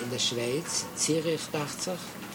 in der Schweiz, Zürich 80